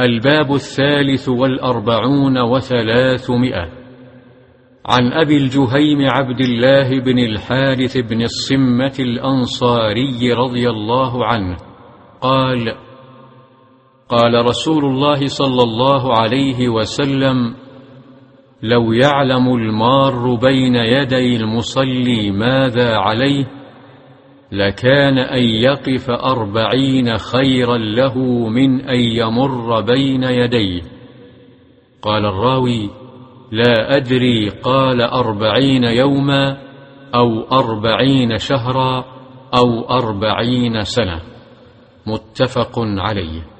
الباب الثالث والأربعون وثلاثمائة. عن أبي الجهيم عبد الله بن الحارث بن الصمة الأنصاري رضي الله عنه قال قال رسول الله صلى الله عليه وسلم لو يعلم المار بين يدي المصلي ماذا عليه لكان أن يقف أربعين خيرا له من أن يمر بين يديه. قال الراوي لا أدري قال أربعين يوما أو أربعين شهرا أو أربعين سنة. متفق عليه.